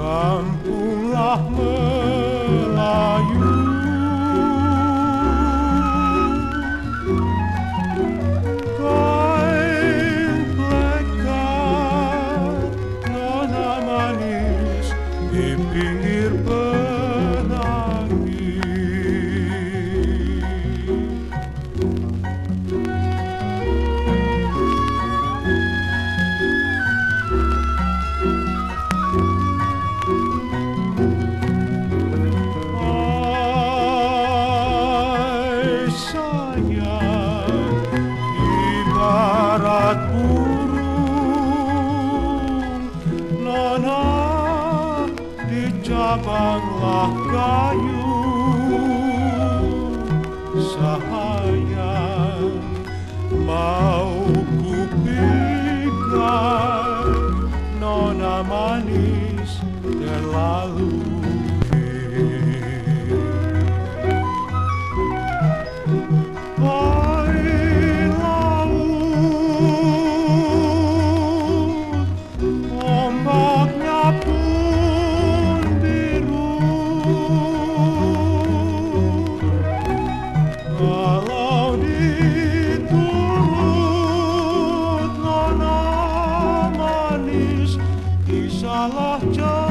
Kampunglah menunggu cabanglah sayang sahajan, ku pegang nona manis terlalu salah jauh